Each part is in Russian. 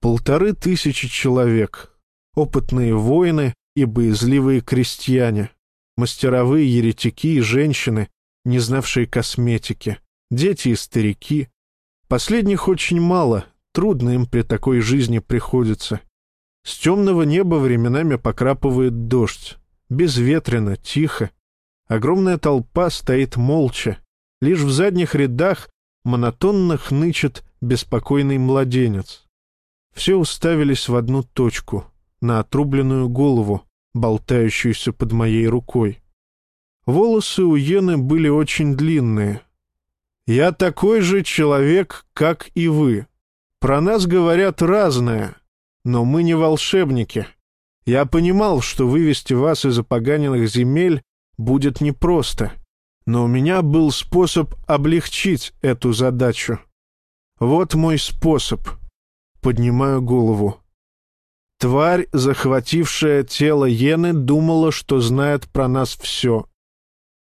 Полторы тысячи человек. Опытные воины и боязливые крестьяне. Мастеровые еретики и женщины, не знавшие косметики. Дети и старики. Последних очень мало, трудно им при такой жизни приходится. С темного неба временами покрапывает дождь. Безветренно, тихо. Огромная толпа стоит молча. Лишь в задних рядах монотонно хнычет беспокойный младенец. Все уставились в одну точку, на отрубленную голову, болтающуюся под моей рукой. Волосы у Йены были очень длинные. «Я такой же человек, как и вы. Про нас говорят разное, но мы не волшебники. Я понимал, что вывести вас из опоганенных земель будет непросто, но у меня был способ облегчить эту задачу. Вот мой способ. Поднимаю голову. Тварь, захватившая тело Йены, думала, что знает про нас все.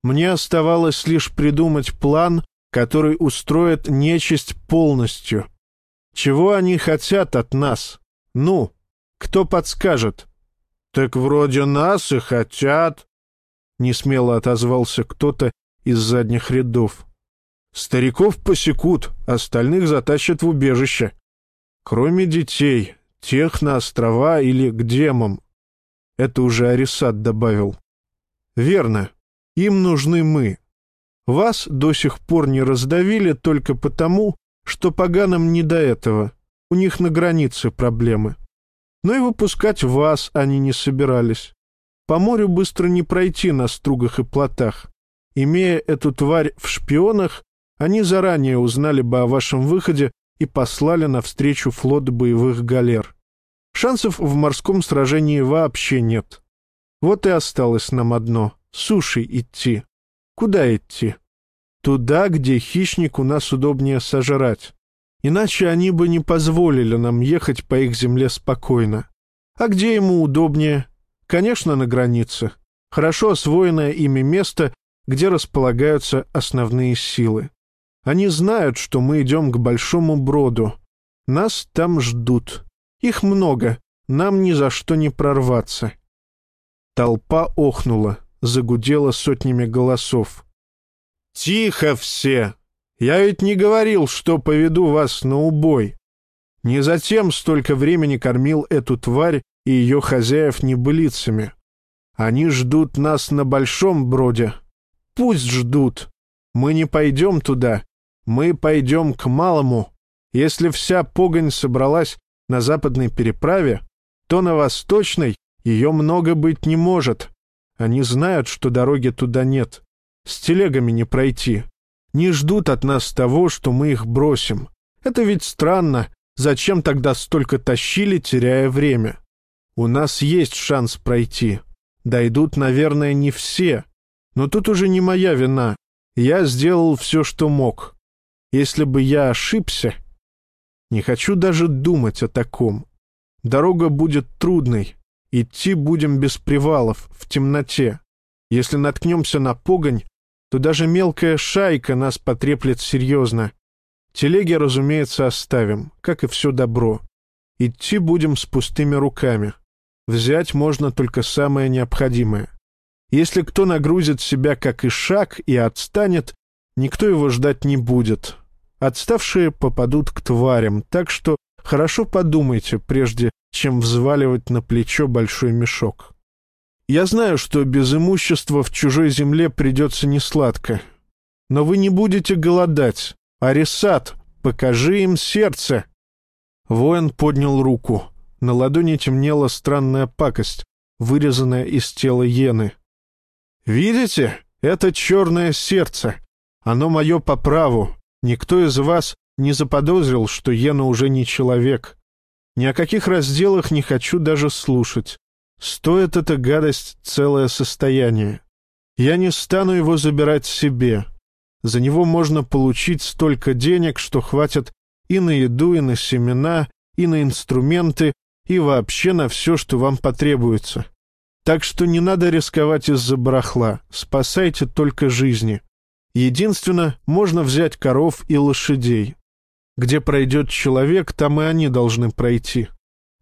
Мне оставалось лишь придумать план, который устроит нечисть полностью. Чего они хотят от нас? Ну, кто подскажет? Так вроде нас и хотят. Несмело отозвался кто-то из задних рядов. Стариков посекут, остальных затащат в убежище. Кроме детей, тех на острова или к демам. Это уже Арисат добавил. Верно, им нужны мы. Вас до сих пор не раздавили только потому, что поганым не до этого. У них на границе проблемы. Но и выпускать вас они не собирались. По морю быстро не пройти на стругах и плотах. Имея эту тварь в шпионах, они заранее узнали бы о вашем выходе и послали навстречу флот боевых галер. Шансов в морском сражении вообще нет. Вот и осталось нам одно — сушей идти. Куда идти? Туда, где хищник у нас удобнее сожрать. Иначе они бы не позволили нам ехать по их земле спокойно. А где ему удобнее? Конечно, на границе. Хорошо освоенное ими место, где располагаются основные силы. Они знают, что мы идем к большому броду. Нас там ждут. Их много, нам ни за что не прорваться. Толпа охнула, загудела сотнями голосов. «Тихо все! Я ведь не говорил, что поведу вас на убой. Не затем столько времени кормил эту тварь и ее хозяев небылицами. Они ждут нас на большом броде. Пусть ждут. Мы не пойдем туда. Мы пойдем к малому. Если вся погонь собралась на западной переправе, то на восточной ее много быть не может. Они знают, что дороги туда нет. С телегами не пройти. Не ждут от нас того, что мы их бросим. Это ведь странно. Зачем тогда столько тащили, теряя время? У нас есть шанс пройти. Дойдут, наверное, не все. Но тут уже не моя вина. Я сделал все, что мог. Если бы я ошибся... Не хочу даже думать о таком. Дорога будет трудной. Идти будем без привалов, в темноте. Если наткнемся на погонь, то даже мелкая шайка нас потреплет серьезно. Телеги, разумеется, оставим, как и все добро. Идти будем с пустыми руками. Взять можно только самое необходимое. Если кто нагрузит себя как и шаг и отстанет, никто его ждать не будет. Отставшие попадут к тварям, так что хорошо подумайте, прежде чем взваливать на плечо большой мешок. Я знаю, что без имущества в чужой земле придется несладко. Но вы не будете голодать. Арисат, покажи им сердце!» Воин поднял руку. На ладони темнела странная пакость, вырезанная из тела Йены. «Видите? Это черное сердце. Оно мое по праву. Никто из вас не заподозрил, что Йена уже не человек. Ни о каких разделах не хочу даже слушать. Стоит эта гадость целое состояние. Я не стану его забирать себе. За него можно получить столько денег, что хватит и на еду, и на семена, и на инструменты, и вообще на все, что вам потребуется. Так что не надо рисковать из-за барахла, спасайте только жизни. Единственно, можно взять коров и лошадей. Где пройдет человек, там и они должны пройти.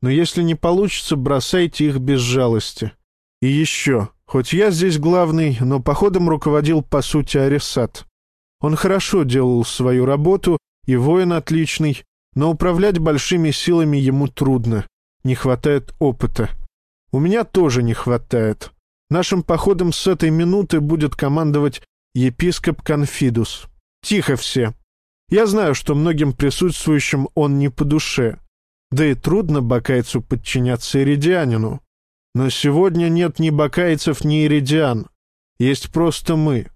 Но если не получится, бросайте их без жалости. И еще, хоть я здесь главный, но походом руководил, по сути, Арисат. Он хорошо делал свою работу, и воин отличный, но управлять большими силами ему трудно. Не хватает опыта. У меня тоже не хватает. Нашим походом с этой минуты будет командовать епископ Конфидус. Тихо все. Я знаю, что многим присутствующим он не по душе. Да и трудно бакайцу подчиняться иридианину. Но сегодня нет ни бакайцев, ни иридиан. Есть просто мы.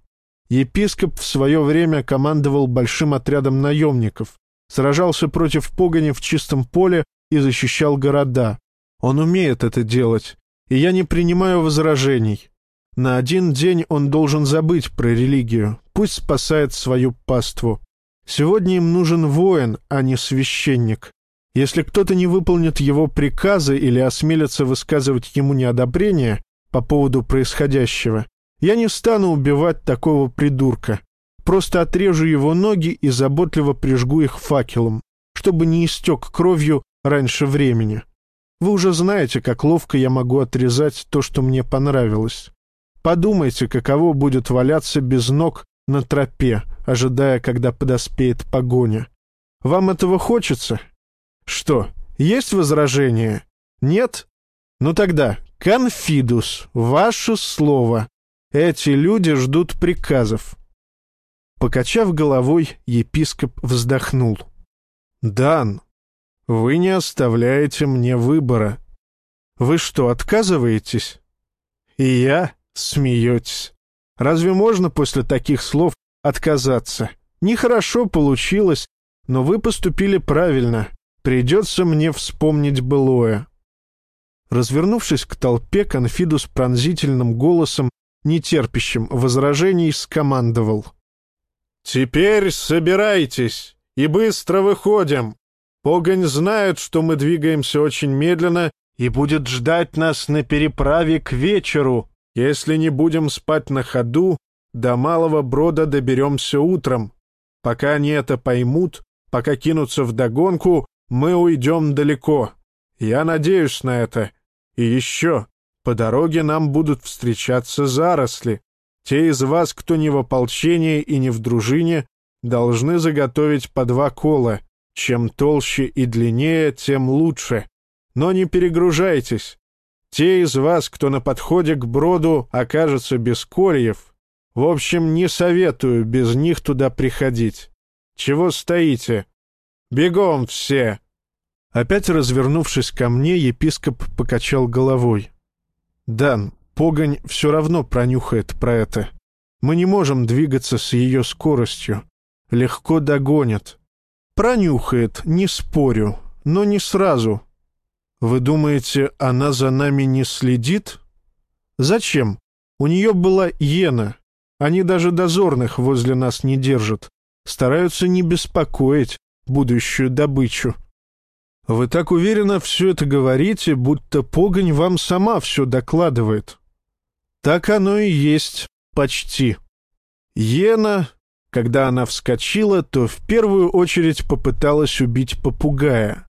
Епископ в свое время командовал большим отрядом наемников, сражался против погони в чистом поле и защищал города. Он умеет это делать, и я не принимаю возражений. На один день он должен забыть про религию, пусть спасает свою паству. Сегодня им нужен воин, а не священник. Если кто-то не выполнит его приказы или осмелится высказывать ему неодобрение по поводу происходящего, я не стану убивать такого придурка. Просто отрежу его ноги и заботливо прижгу их факелом, чтобы не истек кровью раньше времени. Вы уже знаете, как ловко я могу отрезать то, что мне понравилось. Подумайте, каково будет валяться без ног на тропе, ожидая, когда подоспеет погоня. Вам этого хочется? Что, есть возражение? Нет? Ну тогда, конфидус, ваше слово. Эти люди ждут приказов. Покачав головой, епископ вздохнул. «Дан, вы не оставляете мне выбора. Вы что, отказываетесь?» «И я?» Смеетесь. Разве можно после таких слов отказаться? Нехорошо получилось, но вы поступили правильно. Придется мне вспомнить былое. Развернувшись к толпе, Конфидус пронзительным голосом, нетерпящим возражений, скомандовал. «Теперь собирайтесь и быстро выходим. Погонь знает, что мы двигаемся очень медленно и будет ждать нас на переправе к вечеру. Если не будем спать на ходу, до Малого Брода доберемся утром. Пока они это поймут, пока кинутся в догонку, мы уйдем далеко. Я надеюсь на это. И еще, по дороге нам будут встречаться заросли. Те из вас, кто не в ополчении и не в дружине, должны заготовить по два кола. Чем толще и длиннее, тем лучше. Но не перегружайтесь. Те из вас, кто на подходе к броду окажется без кольев, в общем, не советую без них туда приходить. Чего стоите? Бегом все!» Опять развернувшись ко мне, епископ покачал головой. «Дан, погонь все равно пронюхает про это. Мы не можем двигаться с ее скоростью. Легко догонят. Пронюхает, не спорю, но не сразу, вы думаете, она за нами не следит? Зачем? У нее была иена. Они даже дозорных возле нас не держат. Стараются не беспокоить будущую добычу. Вы так уверенно все это говорите, будто погонь вам сама все докладывает. Так оно и есть, почти. Иена, когда она вскочила, то в первую очередь попыталась убить попугая.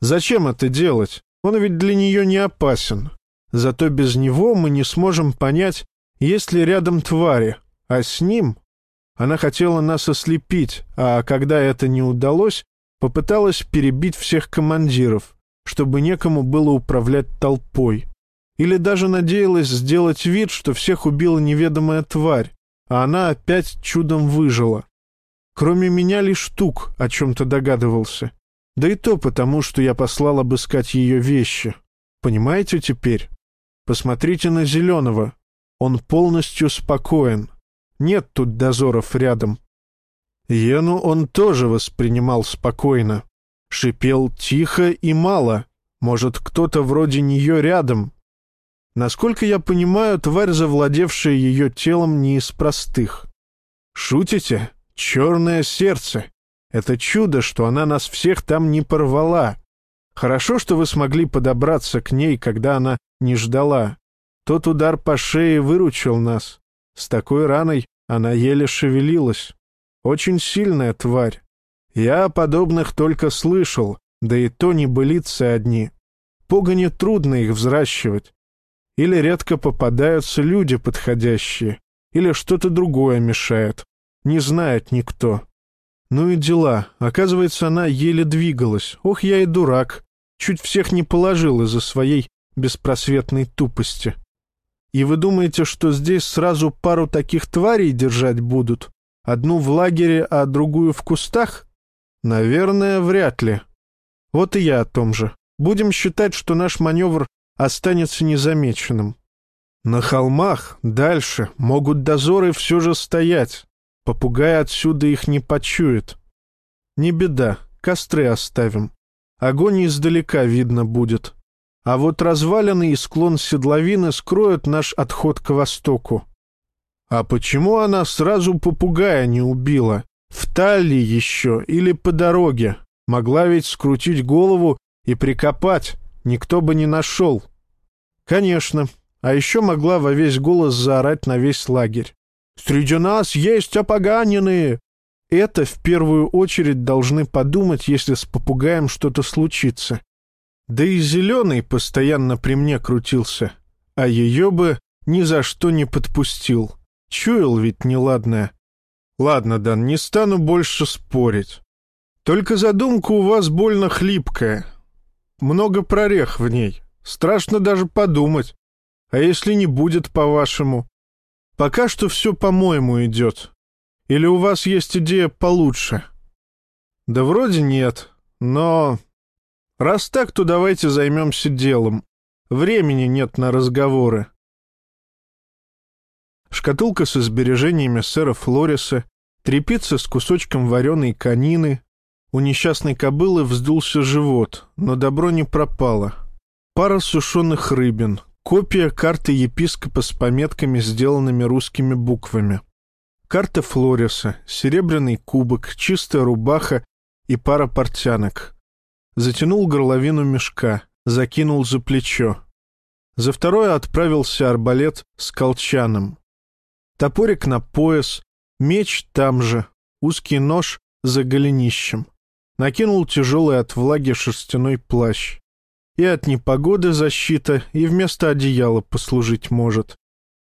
Зачем это делать? Он ведь для нее не опасен. Зато без него мы не сможем понять, есть ли рядом твари, а с ним... Она хотела нас ослепить, а когда это не удалось, попыталась перебить всех командиров, чтобы некому было управлять толпой. Или даже надеялась сделать вид, что всех убила неведомая тварь, а она опять чудом выжила. Кроме меня лишь Тук о чем-то догадывался. Да и то потому, что я послал обыскать ее вещи. Понимаете теперь? Посмотрите на Зеленого. Он полностью спокоен. Нет тут дозоров рядом. Ену он тоже воспринимал спокойно. Шипел тихо и мало. Может, кто-то вроде нее рядом. Насколько я понимаю, тварь, завладевшая ее телом, не из простых. Шутите? Черное сердце. Это чудо, что она нас всех там не порвала. Хорошо, что вы смогли подобраться к ней, когда она не ждала. Тот удар по шее выручил нас. С такой раной она еле шевелилась. Очень сильная тварь. Я о подобных только слышал, да и то не былицы одни. Погоне трудно их взращивать. Или редко попадаются люди подходящие, или что-то другое мешает. Не знает никто. Ну и дела. Оказывается, она еле двигалась. Ох, я и дурак. Чуть всех не положил из-за своей беспросветной тупости. И вы думаете, что здесь сразу пару таких тварей держать будут? Одну в лагере, а другую в кустах? Наверное, вряд ли. Вот и я о том же. Будем считать, что наш маневр останется незамеченным. На холмах, дальше, могут дозоры все же стоять. Попугай отсюда их не почует. Не беда, костры оставим. Огонь издалека видно будет. А вот развалины и склон седловины скроют наш отход к востоку. А почему она сразу попугая не убила? В талии еще или по дороге? Могла ведь скрутить голову и прикопать, никто бы не нашел. Конечно, а еще могла во весь голос заорать на весь лагерь. «Среди нас есть опоганенные!» Это в первую очередь должны подумать, если с попугаем что-то случится. Да и зеленый постоянно при мне крутился, а ее бы ни за что не подпустил. Чуял ведь неладное. Ладно, Дан, не стану больше спорить. Только задумка у вас больно хлипкая. Много прорех в ней. Страшно даже подумать. А если не будет, по-вашему? Пока что все по-моему идет. Или у вас есть идея получше? Да вроде нет, но Раз так, то давайте займемся делом. Времени нет на разговоры. Шкатулка со сбережениями сэра Флориса, трепица с кусочком вареной конины. У несчастной кобылы вздулся живот, но добро не пропало. Пара сушеных рыбин, копия карты епископа с пометками, сделанными русскими буквами. Карта Флориса, серебряный кубок, чистая рубаха и пара портянок — затянул горловину мешка, закинул за плечо. За второе отправился арбалет с колчаном. Топорик на пояс, меч там же, узкий нож за голенищем. Накинул тяжелый от влаги шерстяной плащ. И от непогоды защита, и вместо одеяла послужить может.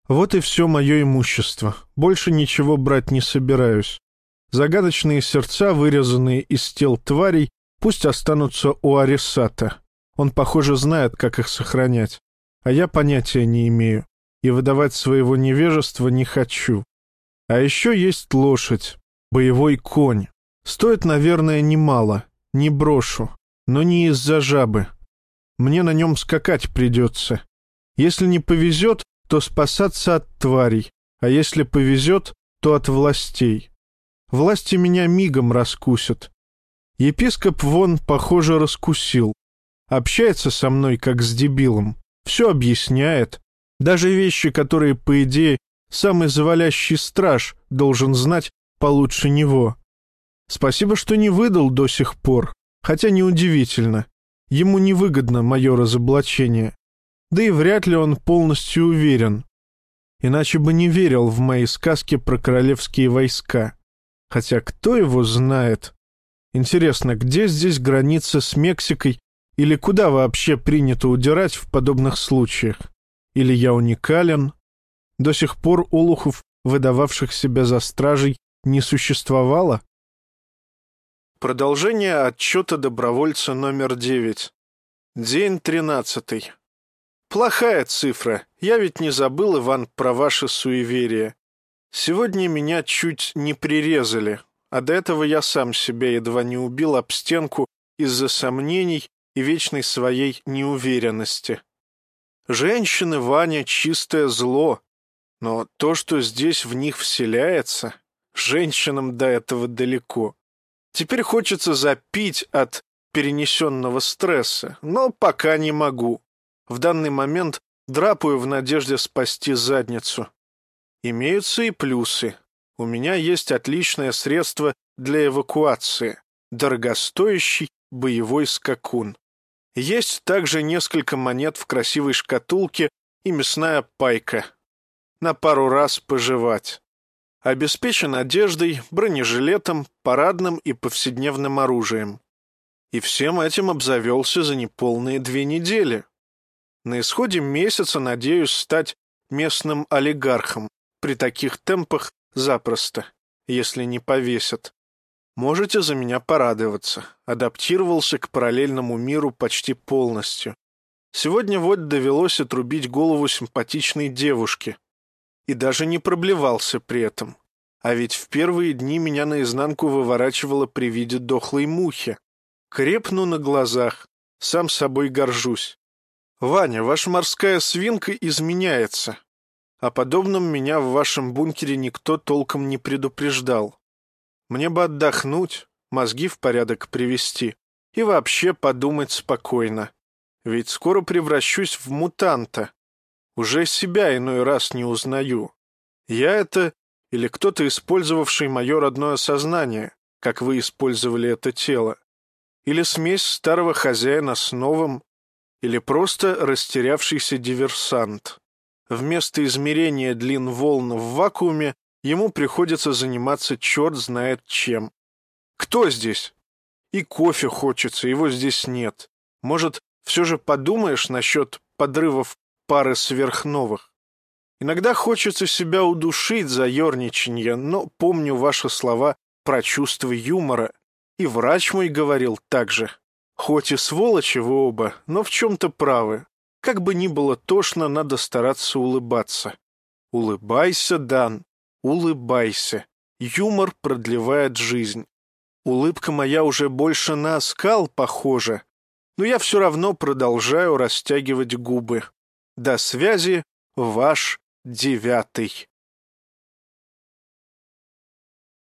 Вот и все мое имущество. Больше ничего брать не собираюсь. Загадочные сердца, вырезанные из тел тварей, Пусть останутся у Арисата. Он, похоже, знает, как их сохранять. А я понятия не имею. И выдавать своего невежества не хочу. А еще есть лошадь. Боевой конь. Стоит, наверное, немало. Не брошу. Но не из-за жабы. Мне на нем скакать придется. Если не повезет, то спасаться от тварей. А если повезет, то от властей. Власти меня мигом раскусят. Епископ вон, похоже, раскусил. Общается со мной, как с дебилом. Все объясняет. Даже вещи, которые, по идее, самый завалящий страж должен знать получше него. Спасибо, что не выдал до сих пор. Хотя неудивительно. Ему невыгодно мое разоблачение. Да и вряд ли он полностью уверен. Иначе бы не верил в мои сказки про королевские войска. Хотя кто его знает? Интересно, где здесь граница с Мексикой или куда вообще принято удирать в подобных случаях? Или я уникален? До сих пор олухов, выдававших себя за стражей, не существовало? Продолжение отчета добровольца номер девять. День тринадцатый. Плохая цифра. Я ведь не забыл, Иван, про ваше суеверие. Сегодня меня чуть не прирезали. А до этого я сам себя едва не убил об стенку из-за сомнений и вечной своей неуверенности. Женщины, Ваня, чистое зло, но то, что здесь в них вселяется, женщинам до этого далеко. Теперь хочется запить от перенесенного стресса, но пока не могу. В данный момент драпаю в надежде спасти задницу. Имеются и плюсы. У меня есть отличное средство для эвакуации — дорогостоящий боевой скакун. Есть также несколько монет в красивой шкатулке и мясная пайка. На пару раз пожевать. Обеспечен одеждой, бронежилетом, парадным и повседневным оружием. И всем этим обзавелся за неполные две недели. На исходе месяца надеюсь стать местным олигархом. При таких темпах запросто, если не повесят. Можете за меня порадоваться. Адаптировался к параллельному миру почти полностью. Сегодня вот довелось отрубить голову симпатичной девушке. И даже не проблевался при этом. А ведь в первые дни меня наизнанку выворачивало при виде дохлой мухи. Крепну на глазах, сам собой горжусь. «Ваня, ваша морская свинка изменяется. О подобном меня в вашем бункере никто толком не предупреждал. Мне бы отдохнуть, мозги в порядок привести и вообще подумать спокойно. Ведь скоро превращусь в мутанта. Уже себя иной раз не узнаю. Я это или кто-то, использовавший мое родное сознание, как вы использовали это тело. Или смесь старого хозяина с новым, или просто растерявшийся диверсант. Вместо измерения длин волн в вакууме ему приходится заниматься черт знает чем. Кто здесь? И кофе хочется, его здесь нет. Может, все же подумаешь насчет подрывов пары сверхновых? Иногда хочется себя удушить за ерничанье, но помню ваши слова про чувство юмора, и врач мой говорил так же. Хоть и сволочи вы оба, но в чем-то правы. Как бы ни было тошно, надо стараться улыбаться. Улыбайся, Дан, улыбайся. Юмор продлевает жизнь. Улыбка моя уже больше на оскал похожа, но я все равно продолжаю растягивать губы. До связи, ваш девятый.